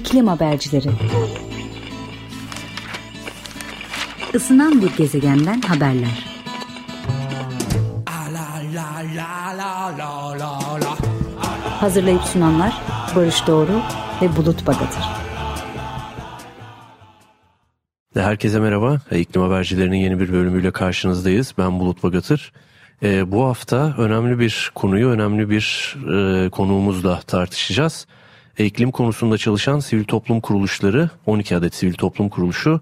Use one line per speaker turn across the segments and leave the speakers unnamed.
İklim Habercileri Isınan bir gezegenden haberler Hazırlayıp sunanlar Barış Doğru ve Bulut Bagatır
Herkese merhaba. İklim Habercilerinin yeni bir bölümüyle karşınızdayız. Ben Bulut Bagatır. E, bu hafta önemli bir konuyu, önemli bir e, konuğumuzla tartışacağız. E, iklim konusunda çalışan sivil toplum kuruluşları, 12 adet sivil toplum kuruluşu,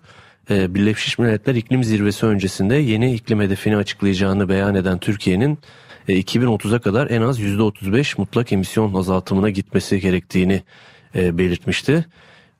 e, Birleşmiş Milletler İklim Zirvesi öncesinde yeni iklim hedefini açıklayacağını beyan eden Türkiye'nin e, 2030'a kadar en az %35 mutlak emisyon azaltımına gitmesi gerektiğini e, belirtmişti.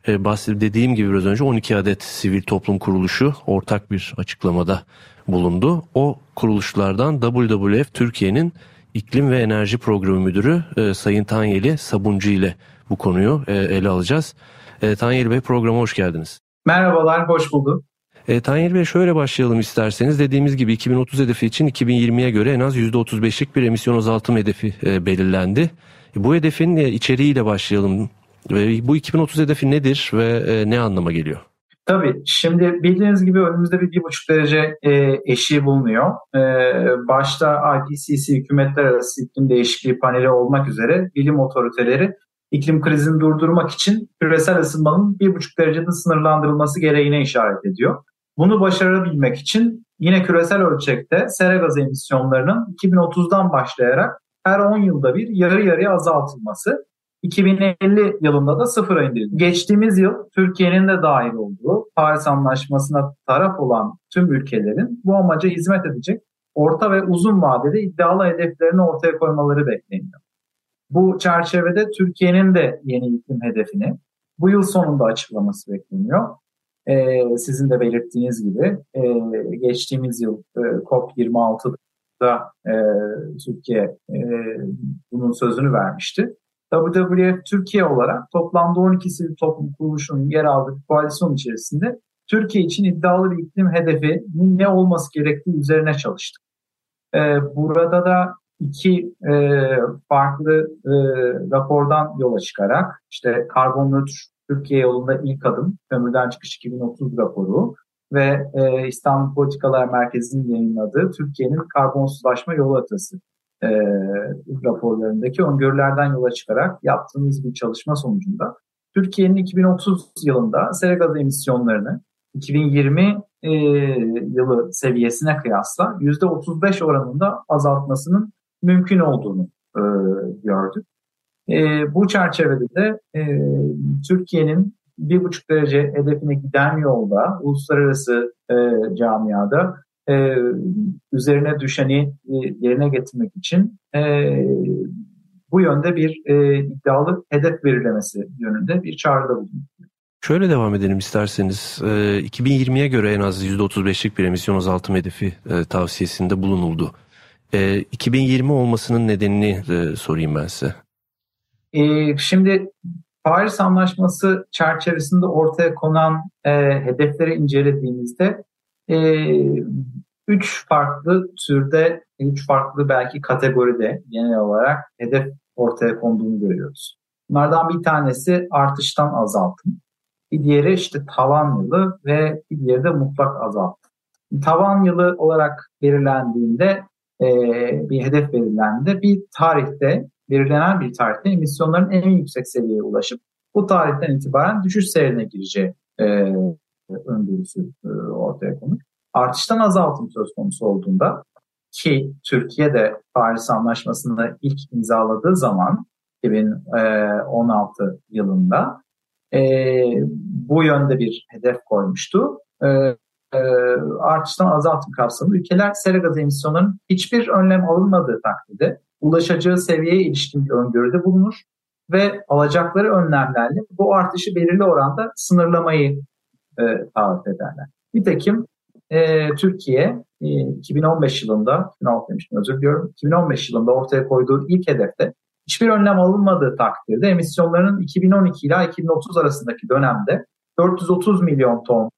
E, bahsettiğim gibi biraz önce 12 adet sivil toplum kuruluşu ortak bir açıklamada bulundu. O kuruluşlardan WWF Türkiye'nin İklim ve Enerji Programı Müdürü e, Sayın Tanyeli Sabuncu ile bu konuyu e, ele alacağız. E, Tanyeli Bey programa hoş geldiniz.
Merhabalar, hoş bulduk.
E, Tanyeli Bey şöyle başlayalım isterseniz. Dediğimiz gibi 2030 hedefi için 2020'ye göre en az %35'lik bir emisyon azaltım hedefi e, belirlendi. E, bu hedefin e, içeriğiyle başlayalım. E, bu 2030 hedefi nedir ve e, ne anlama geliyor?
Tabii. Şimdi bildiğiniz gibi önümüzde bir bir buçuk derece e, eşiği bulunuyor. E, başta IPCC Hükümetler Arası İklim Değişikliği Paneli olmak üzere bilim otoriteleri iklim krizini durdurmak için küresel ısınmanın bir buçuk derecede sınırlandırılması gereğine işaret ediyor. Bunu başarabilmek için yine küresel ölçekte sera gazı emisyonlarının 2030'dan başlayarak her 10 yılda bir yarı yarıya azaltılması 2050 yılında da sıfıra indirildi. Geçtiğimiz yıl Türkiye'nin de dahil olduğu Paris Anlaşması'na taraf olan tüm ülkelerin bu amaca hizmet edecek orta ve uzun vadede iddialı hedeflerini ortaya koymaları bekleniyor. Bu çerçevede Türkiye'nin de yeni iklim hedefini bu yıl sonunda açıklaması bekleniyor. Ee, sizin de belirttiğiniz gibi e, geçtiğimiz yıl e, COP26'da e, Türkiye e, bunun sözünü vermişti. WWF Türkiye olarak toplamda 12 sivil toplum kuruluşunun yer aldığı koalisyon içerisinde Türkiye için iddialı bir iklim hedefi ne olması gerektiği üzerine çalıştık. Ee, burada da iki e, farklı e, rapordan yola çıkarak işte karbon nötr Türkiye yolunda ilk adım kömürden çıkış 2030 raporu ve e, İstanbul Politikalar Merkezi'nin yayınladığı Türkiye'nin karbonsuzlaşma yol haritası e, raporlarındaki öngörülerden yola çıkarak yaptığımız bir çalışma sonucunda Türkiye'nin 2030 yılında sera gazı emisyonlarını 2020 e, yılı seviyesine kıyasla %35 oranında azaltmasının mümkün olduğunu e, gördük. E, bu çerçevede de e, Türkiye'nin bir buçuk derece hedefine giden yolda uluslararası e, camiada e, üzerine düşeni e, yerine getirmek için e, bu yönde bir e, iddialı hedef belirlemesi yönünde bir çağrıda bulundu.
Şöyle devam edelim isterseniz. E, 2020'ye göre en az %35'lik bir emisyon azaltım hedefi e, tavsiyesinde bulunuldu. E, 2020 olmasının nedenini e, sorayım ben size.
E, şimdi Paris Anlaşması çerçevesinde ortaya konan e, hedefleri incelediğimizde e, üç farklı türde, üç farklı belki kategoride genel olarak hedef ortaya konduğunu görüyoruz. Bunlardan bir tanesi artıştan azaltım. Bir diğeri işte tavan yılı ve bir diğeri de mutlak azaltım. Tavan yılı olarak belirlendiğinde e, bir hedef belirlendiğinde bir tarihte belirlenen bir tarihte emisyonların en yüksek seviyeye ulaşıp bu tarihten itibaren düşüş seyrine gireceği e, öngörüsü e, ortaya konur. Artıştan azaltım söz konusu olduğunda ki Türkiye de Paris Anlaşması'nı ilk imzaladığı zaman 2016 yılında e, bu yönde bir hedef koymuştu. E, e, artıştan azaltım kapsamında ülkeler sera gazı emisyonlarının hiçbir önlem alınmadığı takdirde ulaşacağı seviyeye ilişkin bir öngörüde bulunur ve alacakları önlemlerle bu artışı belirli oranda sınırlamayı e, taahhüt ederler. Nitekim e, Türkiye e, 2015 yılında, 2016 demiştim özür diliyorum, 2015 yılında ortaya koyduğu ilk hedefte hiçbir önlem alınmadığı takdirde emisyonların 2012 ile 2030 arasındaki dönemde 430 milyon ton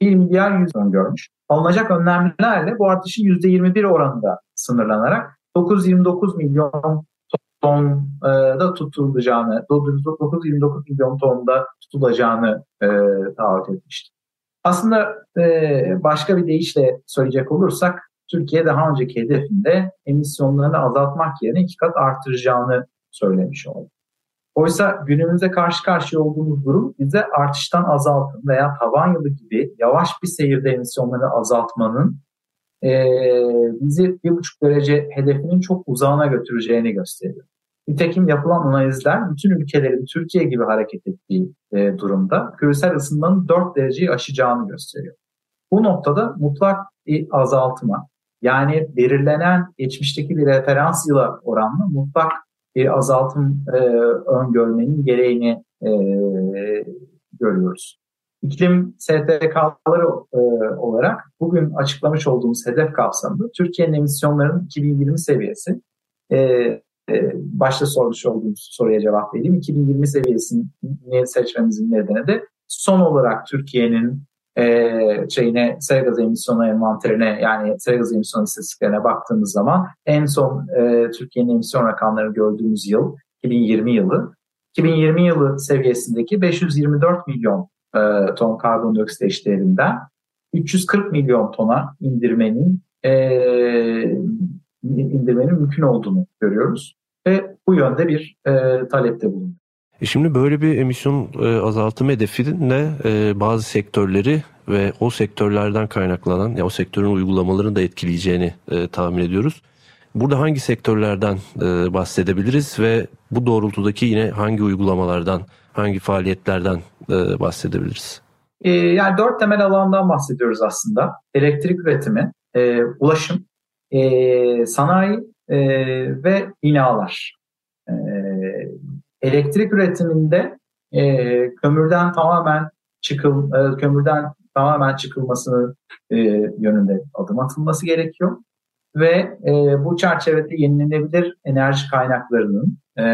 1 milyar yüz ton görmüş. Alınacak önlemlerle bu artışın %21 oranında sınırlanarak 929 milyon ton e, da tutulacağını, 929 milyon tonda tutulacağını e, taahhüt etmişti. Aslında e, başka bir deyişle söyleyecek olursak Türkiye daha önceki hedefinde emisyonlarını azaltmak yerine iki kat artıracağını söylemiş oldu. Oysa günümüzde karşı karşıya olduğumuz durum bize artıştan azaltın veya tavan yılı gibi yavaş bir seyirde emisyonları azaltmanın e, bizi bir buçuk derece hedefinin çok uzağına götüreceğini gösteriyor. Nitekim yapılan analizler bütün ülkelerin Türkiye gibi hareket ettiği e, durumda küresel ısınmanın 4 dereceyi aşacağını gösteriyor. Bu noktada mutlak bir azaltma yani belirlenen geçmişteki bir referans yıla oranla mutlak bir azaltım e, öngörmenin gereğini e, görüyoruz. İklim STK'ları e, olarak bugün açıklamış olduğumuz hedef kapsamında Türkiye'nin emisyonlarının 2020 seviyesi e, e, başta sormuş olduğumuz soruya cevap vereyim. 2020 seviyesini seçmemizin nedeni de son olarak Türkiye'nin e, şeyine sera gazı emisyonu envanterine yani sera gazı emisyonu istatistiklerine baktığımız zaman en son e, Türkiye'nin emisyon rakamlarını gördüğümüz yıl 2020 yılı 2020 yılı seviyesindeki 524 milyon e, ton karbondioksit eşdeğerinden 340 milyon tona indirmenin e, indirmenin mümkün olduğunu görüyoruz ve bu yönde bir e, talepte bulunuyor.
E şimdi böyle bir emisyon e, azaltım hedefinde e, bazı sektörleri ve o sektörlerden kaynaklanan ya o sektörün uygulamalarını da etkileyeceğini e, tahmin ediyoruz. Burada hangi sektörlerden e, bahsedebiliriz ve bu doğrultudaki yine hangi uygulamalardan, hangi faaliyetlerden e, bahsedebiliriz?
E, yani dört temel alandan bahsediyoruz aslında. Elektrik üretimi, e, ulaşım, e, sanayi e, ve binalar. E, elektrik üretiminde e, kömürden tamamen çıkıl e, kömürden tamamen çıkılmasını e, yönünde adım atılması gerekiyor. Ve e, bu çerçevede yenilenebilir enerji kaynaklarının e,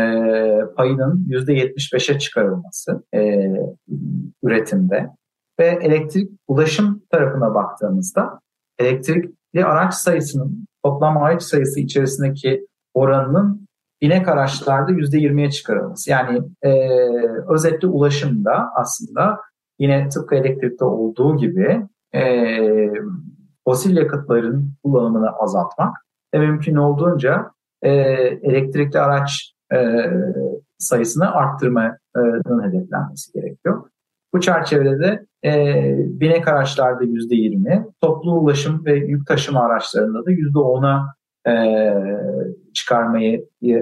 payının %75'e çıkarılması e, üretimde. Ve elektrik ulaşım tarafına baktığımızda elektrikli araç sayısının toplam araç sayısı içerisindeki oranının binek araçlarda %20'ye çıkarılması. Yani e, özetle ulaşımda aslında yine tıpkı elektrikte olduğu gibi e, fosil yakıtların kullanımını azaltmak ve mümkün olduğunca e, elektrikli araç e, sayısını arttırmanın hedeflenmesi gerekiyor. Bu çerçevede e, binek araçlarda %20, toplu ulaşım ve yük taşıma araçlarında da %10'a e, çıkarmayı e,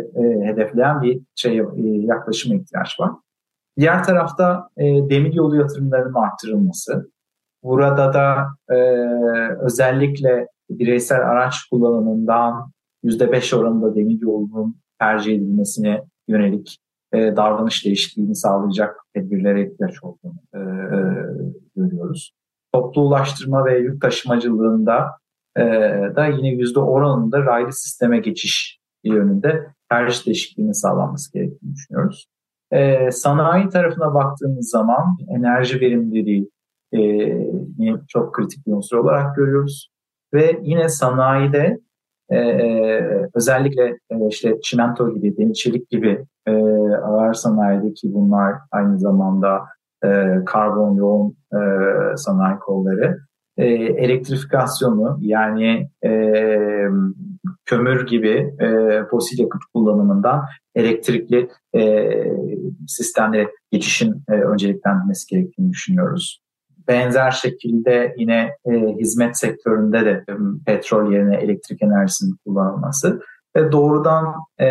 hedefleyen bir şey e, yaklaşıma ihtiyaç var. Diğer tarafta e, demir yolu yatırımlarının arttırılması. Burada da e, özellikle bireysel araç kullanımından %5 oranında demir yolunun tercih edilmesine yönelik e, davranış değişikliğini sağlayacak tedbirlere ihtiyaç olduğunu e, e, görüyoruz. Toplu ulaştırma ve yük taşımacılığında e, da yine yüzde oranında raylı sisteme geçiş yönünde tercih değişikliğinin sağlanması gerektiğini düşünüyoruz. E, sanayi tarafına baktığımız zaman enerji verimliliği e, çok kritik bir unsur olarak görüyoruz. Ve yine sanayide e, özellikle e, işte çimento gibi, demir çelik gibi ağır sanayideki bunlar aynı zamanda karbon yoğun sanayi kolları e, elektrifikasyonu yani e, kömür gibi e, fosil yakıt kullanımından elektrikli e, sistemlere geçişin e, önceliklenmesi gerektiğini düşünüyoruz. Benzer şekilde yine e, hizmet sektöründe de e, petrol yerine elektrik enerjisinin kullanılması ve doğrudan e,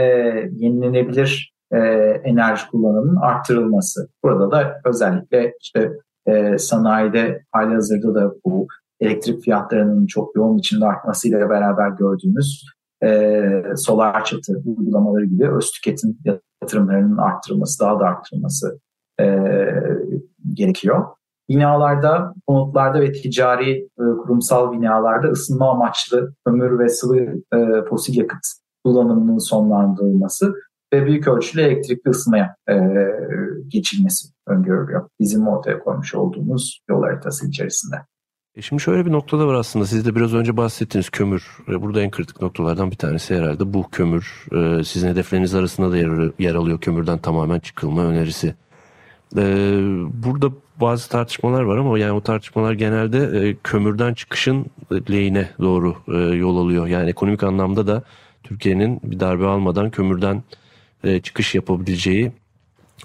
yenilenebilir e, enerji kullanımının arttırılması. Burada da özellikle işte e, sanayide hali hazırda da bu elektrik fiyatlarının çok yoğun biçimde artmasıyla beraber gördüğümüz e, solar çatı uygulamaları gibi öz tüketim yatırımlarının arttırılması, daha da arttırılması e, gerekiyor. Binalarda, konutlarda ve ticari e, kurumsal binalarda ısınma amaçlı ömür ve sıvı e, fosil yakıt kullanımının sonlandırılması ve büyük ölçülü elektrikli ısınmaya e, geçilmesi öngörülüyor. Bizim ortaya koymuş olduğumuz yol haritası içerisinde.
E şimdi şöyle bir nokta da var aslında. Siz de biraz önce bahsettiniz kömür. E, burada en kritik noktalardan bir tanesi herhalde bu kömür. E, sizin hedefleriniz arasında da yer, yer alıyor kömürden tamamen çıkılma önerisi. Burada bazı tartışmalar var ama yani o tartışmalar genelde kömürden çıkışın lehine doğru yol alıyor. Yani ekonomik anlamda da Türkiye'nin bir darbe almadan kömürden çıkış yapabileceği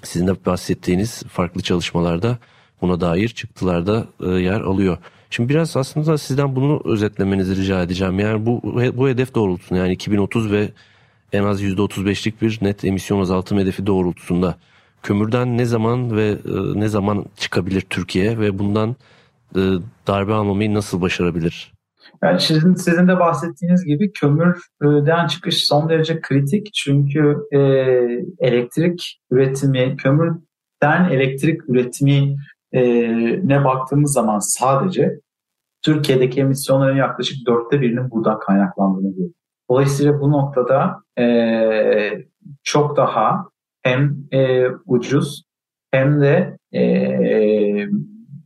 sizin de bahsettiğiniz farklı çalışmalarda buna dair çıktılarda yer alıyor. Şimdi biraz aslında sizden bunu özetlemenizi rica edeceğim. Yani bu bu hedef doğrultusunda yani 2030 ve en az %35'lik bir net emisyon azaltım hedefi doğrultusunda kömürden ne zaman ve e, ne zaman çıkabilir Türkiye ve bundan e, darbe almamayı nasıl başarabilir?
Yani sizin, sizin de bahsettiğiniz gibi kömürden çıkış son derece kritik çünkü e, elektrik üretimi, kömürden elektrik üretimi e, ne baktığımız zaman sadece Türkiye'deki emisyonların yaklaşık dörtte birinin buradan kaynaklandığını görüyoruz. Dolayısıyla bu noktada e, çok daha hem e, ucuz hem de e,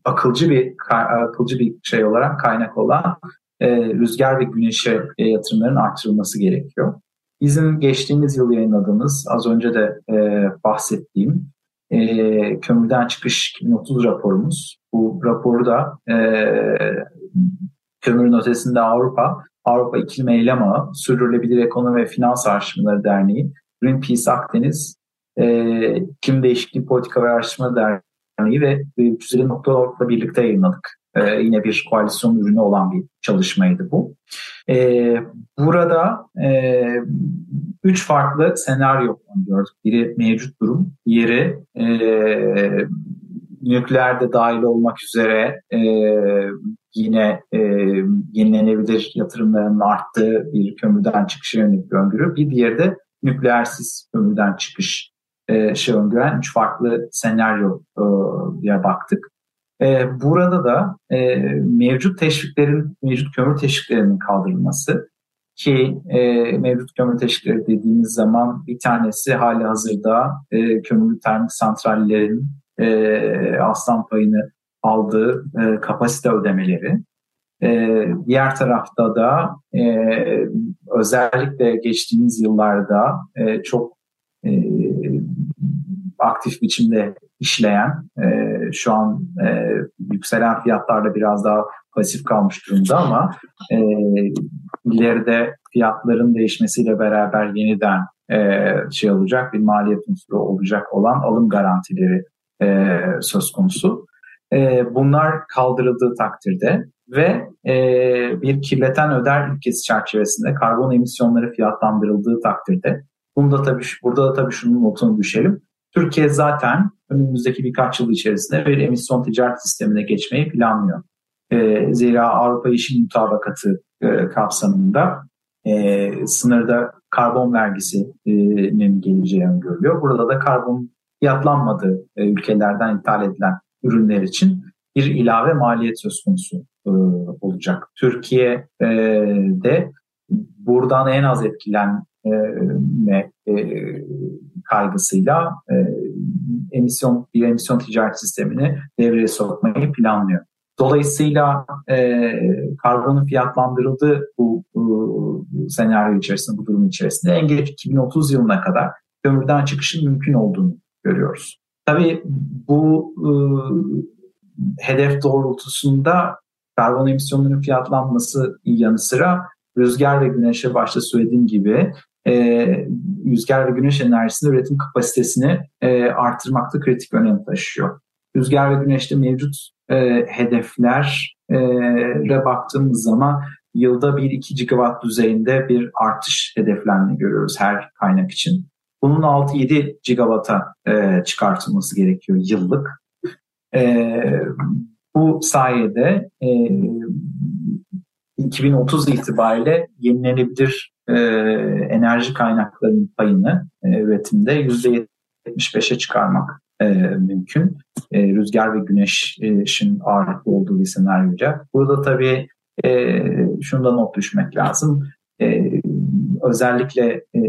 akılcı bir akılcı bir şey olarak kaynak olan e, rüzgar ve güneşe e, yatırımların artırılması gerekiyor. Bizim geçtiğimiz yıl yayınladığımız az önce de e, bahsettiğim e, kömürden çıkış 2030 raporumuz. Bu raporu da e, kömürün ötesinde Avrupa, Avrupa İklim Eylem Ağı, Sürdürülebilir Ekonomi ve Finans Araştırmaları Derneği, Greenpeace Akdeniz, e, İklim Değişikliği Politika ve Araştırma Derneği ve 350.org'la birlikte yayınladık. E, yine bir koalisyon ürünü olan bir çalışmaydı bu. E, burada e, üç farklı senaryo gördük. Biri mevcut durum, diğeri e, nükleerde dahil olmak üzere yine e, yenilenebilir yatırımların arttığı bir kömürden çıkış yönelik bir öngörü. Bir diğeri de nükleersiz kömürden çıkış e, şey öngören üç farklı senaryoya baktık. E, burada da e, mevcut teşviklerin, mevcut kömür teşviklerinin kaldırılması ki e, mevcut kömür teşvikleri dediğimiz zaman bir tanesi hali hazırda e, kömürlü termik santrallerin e, aslan payını aldığı e, kapasite ödemeleri. E, diğer tarafta da e, özellikle geçtiğimiz yıllarda e, çok e, aktif biçimde işleyen, e, şu an e, yükselen fiyatlarla biraz daha pasif kalmış durumda ama e, ileride fiyatların değişmesiyle beraber yeniden e, şey olacak bir maliyet unsuru olacak olan alım garantileri e, söz konusu. E, bunlar kaldırıldığı takdirde ve e, bir kirleten öder ilkesi çerçevesinde karbon emisyonları fiyatlandırıldığı takdirde Bunda tabii, burada da tabii şunun notunu düşelim. Türkiye zaten önümüzdeki birkaç yıl içerisinde bir emisyon ticaret sistemine geçmeyi planlıyor. E, zira Avrupa İşin Mutabakatı e, kapsamında e, sınırda karbon vergisinin geleceği öngörülüyor. Burada da karbon fiyatlanmadığı e, ülkelerden ithal edilen ürünler için bir ilave maliyet söz konusu e, olacak. Türkiye'de buradan en az etkilen ve e, kaygısıyla e, emisyon bir emisyon ticaret sistemini devreye sokmayı planlıyor. Dolayısıyla e, karbonun fiyatlandırıldığı bu, bu senaryo içerisinde, bu durum içerisinde en geç 2030 yılına kadar kömürden çıkışın mümkün olduğunu görüyoruz. Tabii bu e, hedef doğrultusunda karbon emisyonlarının fiyatlanması yanı sıra rüzgar ve güneşe başta söylediğim gibi e, rüzgar ve güneş enerjisinin üretim kapasitesini e, artırmakta kritik önem taşıyor. Rüzgar ve güneşte mevcut e, hedeflere baktığımız zaman yılda 1-2 gigawatt düzeyinde bir artış hedeflendiğini görüyoruz her kaynak için. Bunun 6-7 gigawatt'a e, çıkartılması gerekiyor yıllık. E, bu sayede e, 2030 itibariyle yenilenebilir e, enerji kaynaklarının payını e, üretimde %75'e çıkarmak e, mümkün. E, rüzgar ve güneşin ağırlıklı olduğu bir senaryoca. Burada tabii e, şunu da not düşmek lazım. E, özellikle e,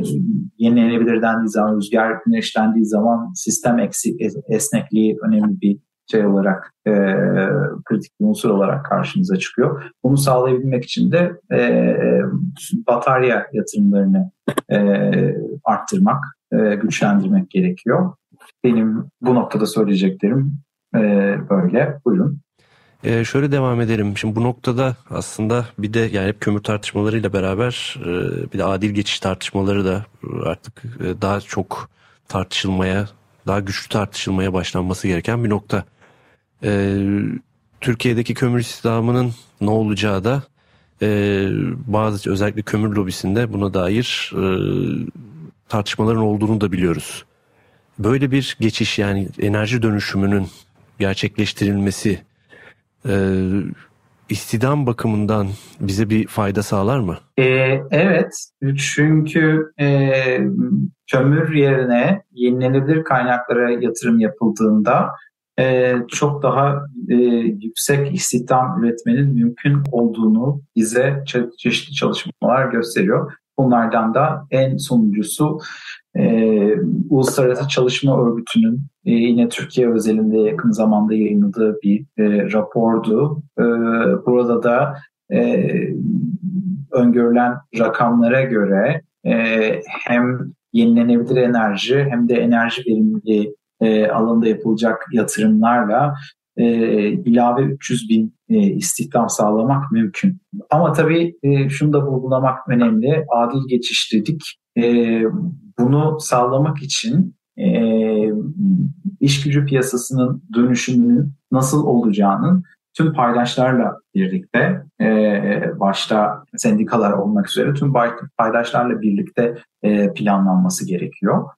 yenilenebilir dendiği zaman, rüzgar güneş dendiği zaman sistem eksik, esnekliği önemli bir şey olarak e, kritik bir unsur olarak karşımıza çıkıyor. Bunu sağlayabilmek için de e, batarya yatırımlarını e, arttırmak, e, güçlendirmek gerekiyor. Benim bu noktada söyleyeceklerim e, böyle. Buyurun.
Ee, şöyle devam edelim. Şimdi bu noktada aslında bir de yani hep kömür tartışmalarıyla beraber e, bir de adil geçiş tartışmaları da artık e, daha çok tartışılmaya, daha güçlü tartışılmaya başlanması gereken bir nokta. E, Türkiye'deki kömür istihdamının ne olacağı da e, bazı özellikle kömür lobisinde buna dair e, tartışmaların olduğunu da biliyoruz. Böyle bir geçiş yani enerji dönüşümünün gerçekleştirilmesi e, istihdam bakımından bize bir fayda sağlar mı?
E, evet çünkü e, kömür yerine yenilenebilir kaynaklara yatırım yapıldığında e, çok daha e, yüksek istihdam üretmenin mümkün olduğunu bize çeşitli çalışmalar gösteriyor. Bunlardan da en sonuncusu e, Uluslararası Çalışma Örgütü'nün e, yine Türkiye özelinde yakın zamanda yayınladığı bir e, rapordu. E, burada da e, öngörülen rakamlara göre e, hem yenilenebilir enerji hem de enerji verimliliği e, alanında yapılacak yatırımlarla e, ilave 300 bin e, istihdam sağlamak mümkün. Ama tabii e, şunu da vurgulamak önemli. Adil geçiş dedik. E, bunu sağlamak için e, iş gücü piyasasının dönüşümünün nasıl olacağının tüm paydaşlarla birlikte e, başta sendikalar olmak üzere tüm paydaşlarla birlikte e, planlanması gerekiyor.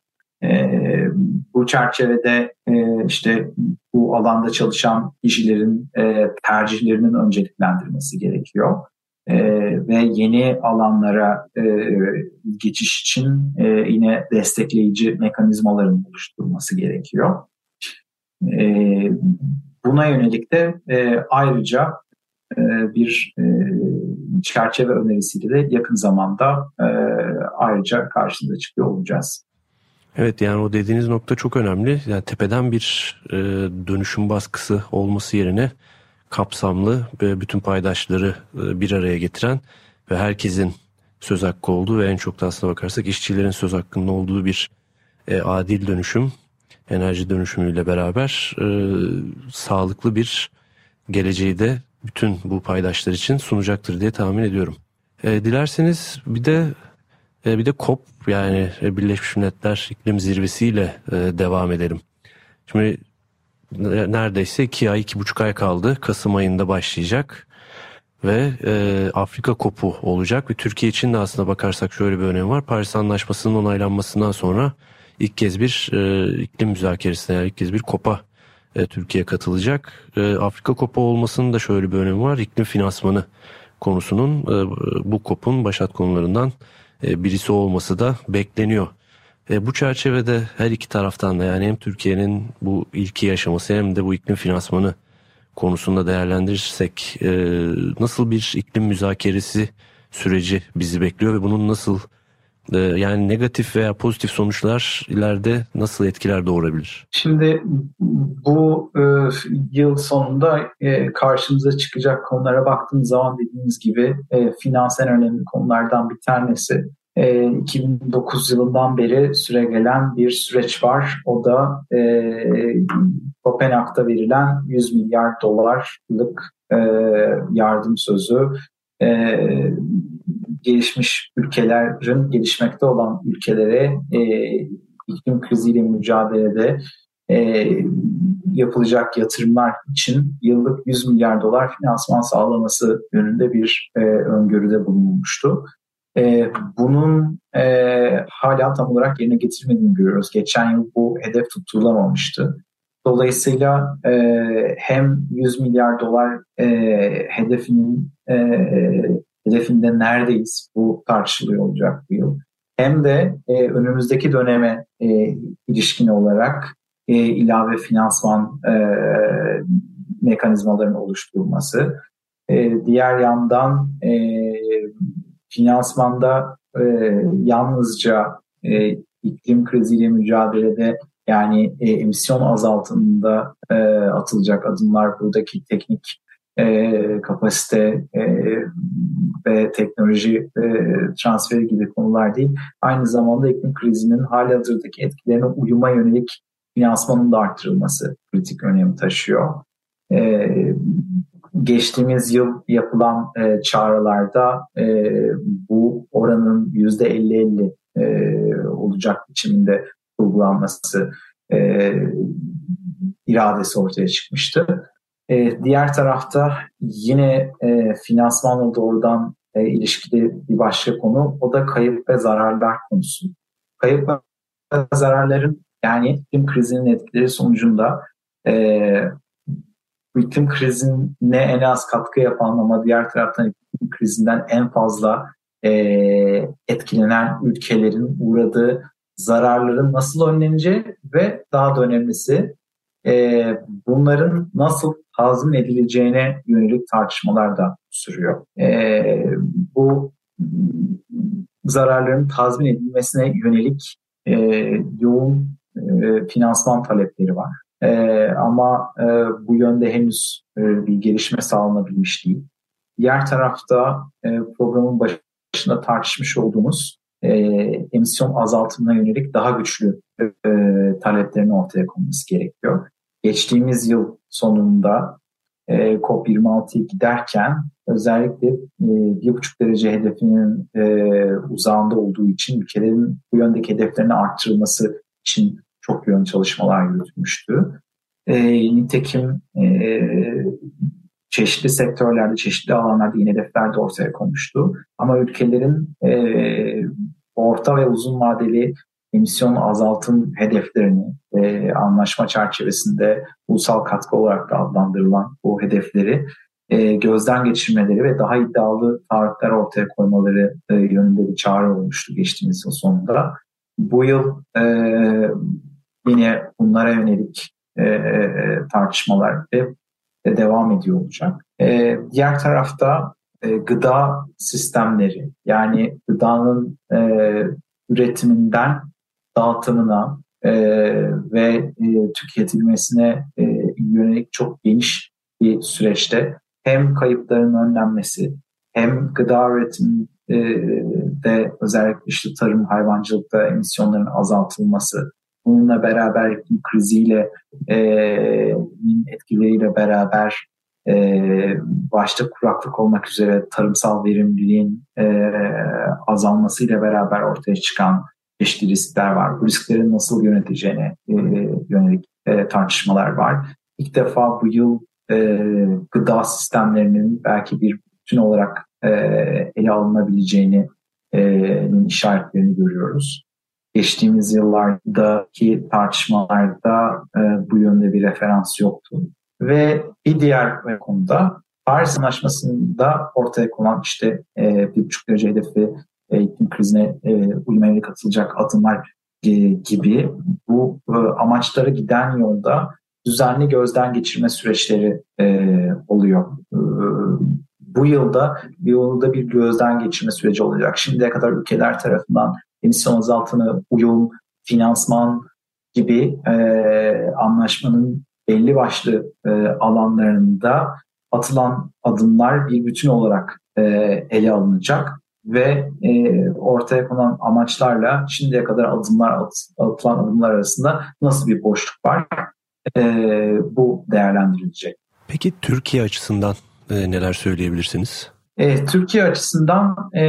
E, bu çerçevede e, işte bu alanda çalışan kişilerin e, tercihlerinin önceliklendirilmesi gerekiyor. E, ve yeni alanlara e, geçiş için e, yine destekleyici mekanizmaların oluşturulması gerekiyor. E, buna yönelik de e, ayrıca e, bir e, çerçeve önerisiyle de yakın zamanda e, ayrıca karşınıza çıkıyor olacağız.
Evet yani o dediğiniz nokta çok önemli. Yani tepeden bir e, dönüşüm baskısı olması yerine kapsamlı ve bütün paydaşları e, bir araya getiren ve herkesin söz hakkı olduğu ve en çok da aslına bakarsak işçilerin söz hakkının olduğu bir e, adil dönüşüm, enerji dönüşümüyle beraber e, sağlıklı bir geleceği de bütün bu paydaşlar için sunacaktır diye tahmin ediyorum. E, dilerseniz bir de e, bir de COP yani e, Birleşmiş Milletler İklim Zirvesi'yle e, devam edelim. Şimdi neredeyse iki ay, iki buçuk ay kaldı. Kasım ayında başlayacak ve e, Afrika kopu olacak ve Türkiye için de aslında bakarsak şöyle bir önemi var. Paris Anlaşması'nın onaylanmasından sonra ilk kez bir e, iklim müzakeresine yani ilk kez bir kopa e, Türkiye katılacak. E, Afrika kopu olmasının da şöyle bir önemi var. İklim finansmanı konusunun e, bu kopun başat konularından e, birisi olması da bekleniyor. E, bu çerçevede her iki taraftan da yani hem Türkiye'nin bu ilki yaşaması hem de bu iklim finansmanı konusunda değerlendirirsek e, nasıl bir iklim müzakeresi süreci bizi bekliyor ve bunun nasıl e, yani negatif veya pozitif sonuçlar ileride nasıl etkiler doğurabilir?
Şimdi bu e, yıl sonunda e, karşımıza çıkacak konulara baktığımız zaman dediğimiz gibi e, finans en önemli konulardan bir tanesi. 2009 e, yılından beri süre gelen bir süreç var. O da e, Kopenhag'da verilen 100 milyar dolarlık e, yardım sözü. E, gelişmiş ülkelerin, gelişmekte olan ülkelere e, iklim kriziyle mücadelede e, yapılacak yatırımlar için yıllık 100 milyar dolar finansman sağlaması yönünde bir e, öngörüde bulunmuştu. E, bunun e, hala tam olarak yerine getirmediğini görüyoruz. Geçen yıl bu hedef tutturulamamıştı. Dolayısıyla e, hem 100 milyar dolar e, hedefinin e, hedefinde neredeyiz bu tartışılıyor olacak bu yıl. Hem de e, önümüzdeki döneme e, ilişkin olarak e, ilave finansman e, mekanizmaların oluşturulması. E, diğer yandan e, finansmanda e, yalnızca e, iklim kriziyle mücadelede Yani e, emisyon azaltımında e, atılacak adımlar buradaki teknik e, kapasite e, ve teknoloji e, transferi gibi konular değil. Aynı zamanda iklim krizinin hali hazırdaki etkilerine uyuma yönelik finansmanın da arttırılması kritik önem taşıyor. E, geçtiğimiz yıl yapılan e, çağrılarda e, bu oranın %50-50 e, olacak biçiminde uygulanması e, iradesi ortaya çıkmıştı. E, diğer tarafta yine e, finansmanla doğrudan e, ilişkili bir başka konu o da kayıp ve zararlar konusu. Kayıp ve zararların yani iklim krizinin etkileri sonucunda e, iklim krizine en az katkı yapan ama diğer taraftan iklim krizinden en fazla e, etkilenen ülkelerin uğradığı zararların nasıl önleneceği ve daha da önemlisi e, bunların nasıl tazmin edileceğine yönelik tartışmalar da sürüyor. E, bu zararların tazmin edilmesine yönelik e, yoğun e, finansman talepleri var. E, ama e, bu yönde henüz e, bir gelişme sağlanabilmiş değil. Diğer tarafta e, programın başında tartışmış olduğumuz e, emisyon azaltımına yönelik daha güçlü e, taleplerin ortaya konması gerekiyor. Geçtiğimiz yıl sonunda e, COP26'ya giderken özellikle e, bir buçuk derece hedefinin e, uzağında olduğu için ülkelerin bu yöndeki hedeflerini arttırılması için çok yoğun çalışmalar yürütmüştü. E, nitekim e, çeşitli sektörlerde, çeşitli alanlarda yine hedefler de ortaya konmuştu. Ama ülkelerin e, orta ve uzun vadeli emisyon azaltım hedeflerini e, anlaşma çerçevesinde ulusal katkı olarak da adlandırılan bu hedefleri e, gözden geçirmeleri ve daha iddialı taahhütler ortaya koymaları e, yönünde bir çağrı olmuştu geçtiğimiz yıl sonunda. Bu yıl e, yine bunlara yönelik e, tartışmalar ve devam ediyor olacak. E, diğer tarafta e, gıda sistemleri yani gıdanın e, üretiminden dağıtımına e, ve e, tüketilmesine e, yönelik çok geniş bir süreçte hem kayıpların önlenmesi hem gıda üretiminde özellikle işte tarım hayvancılıkta emisyonların azaltılması bununla beraber iklim kriziyle e, etkileriyle beraber e, başta kuraklık olmak üzere tarımsal verimliliğin e, azalmasıyla beraber ortaya çıkan çeşitli riskler var. Bu risklerin nasıl yöneteceğine e, yönelik e, tartışmalar var. İlk defa bu yıl e, gıda sistemlerinin belki bir bütün olarak e, ele alınabileceğini e, işaretlerini görüyoruz. Geçtiğimiz yıllardaki tartışmalarda e, bu yönde bir referans yoktu. Ve bir diğer konuda Paris Anlaşması'nda ortaya konan işte e, bir buçuk derece hedefi e, iklim krizine e, uymaya katılacak adımlar e, gibi bu e, amaçlara giden yolda düzenli gözden geçirme süreçleri e, oluyor. E, bu yılda bir yolda bir gözden geçirme süreci olacak. Şimdiye kadar ülkeler tarafından emisyon azaltımı, uyum, finansman gibi e, anlaşmanın belli başlı e, alanlarında atılan adımlar bir bütün olarak e, ele alınacak ve e, ortaya konan amaçlarla şimdiye kadar adımlar atılan adımlar arasında nasıl bir boşluk var e, bu değerlendirilecek.
Peki Türkiye açısından e, neler söyleyebilirsiniz?
E, Türkiye açısından e,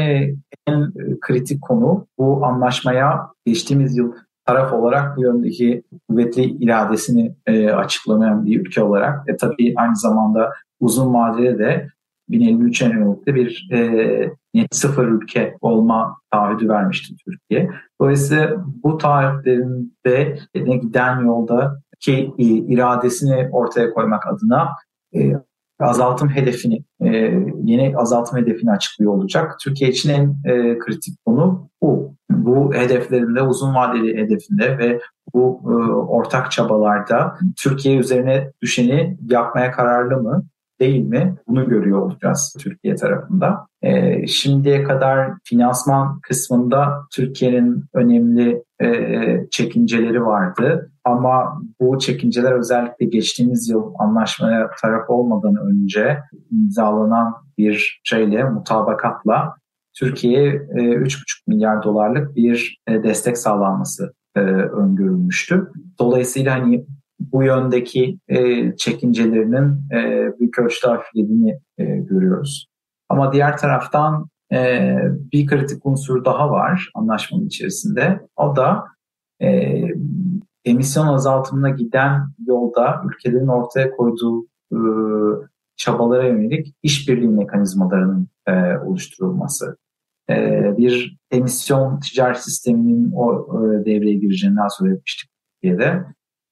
en kritik konu bu anlaşmaya geçtiğimiz yıl taraf olarak bu yöndeki kuvvetli iradesini e, açıklamayan bir ülke olarak ve tabii aynı zamanda uzun vadede de 1053'e yönelik bir e, net sıfır ülke olma taahhüdü vermişti Türkiye. Dolayısıyla bu taahhütlerinde ne giden yolda ki e, iradesini ortaya koymak adına e, azaltım hedefini, e, yeni azaltım hedefini açıklıyor olacak. Türkiye için en e, kritik konu bu. Bu hedeflerinde, uzun vadeli hedefinde ve bu ortak çabalarda Türkiye üzerine düşeni yapmaya kararlı mı? Değil mi? Bunu görüyor olacağız Türkiye tarafında. E, şimdiye kadar finansman kısmında Türkiye'nin önemli e, çekinceleri vardı. Ama bu çekinceler özellikle geçtiğimiz yıl anlaşmaya taraf olmadan önce imzalanan bir şeyle, mutabakatla Türkiye'ye e, 3,5 milyar dolarlık bir e, destek sağlanması e, öngörülmüştü. Dolayısıyla hani bu yöndeki e, çekincelerinin e, büyük ölçüde hafiflediğini e, görüyoruz. Ama diğer taraftan e, bir kritik unsur daha var anlaşmanın içerisinde. O da e, emisyon azaltımına giden yolda ülkelerin ortaya koyduğu e, çabalara yönelik işbirliği mekanizmalarının e, oluşturulması. E, bir emisyon ticaret sisteminin o e, devreye gireceğini daha söylemiştik Türkiye'de.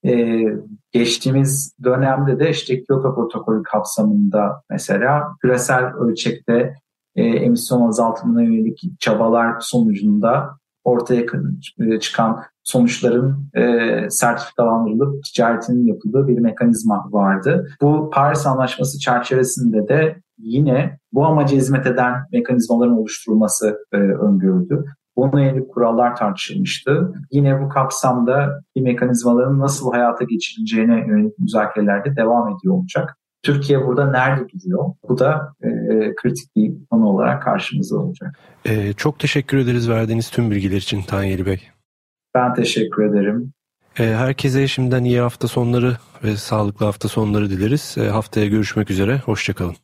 E, geçtiğimiz dönemde de işte Kyoto protokolü kapsamında mesela küresel ölçekte e, emisyon azaltımına yönelik çabalar sonucunda ortaya e, çıkan sonuçların e, sertifikalandırılıp ticaretinin yapıldığı bir mekanizma vardı. Bu Paris Anlaşması çerçevesinde de yine bu amaca hizmet eden mekanizmaların oluşturulması e, öngörüldü. Bununla ilgili kurallar tartışılmıştı. Yine bu kapsamda bir mekanizmaların nasıl hayata geçirileceğine yönelik müzakereler de devam ediyor olacak. Türkiye burada nerede duruyor? Bu da e, kritik bir konu olarak karşımızda olacak.
E, çok teşekkür ederiz verdiğiniz tüm bilgiler için Tanyeli Bey.
Ben teşekkür ederim.
E, herkese şimdiden iyi hafta sonları ve sağlıklı hafta sonları dileriz. E, haftaya görüşmek üzere. Hoşçakalın.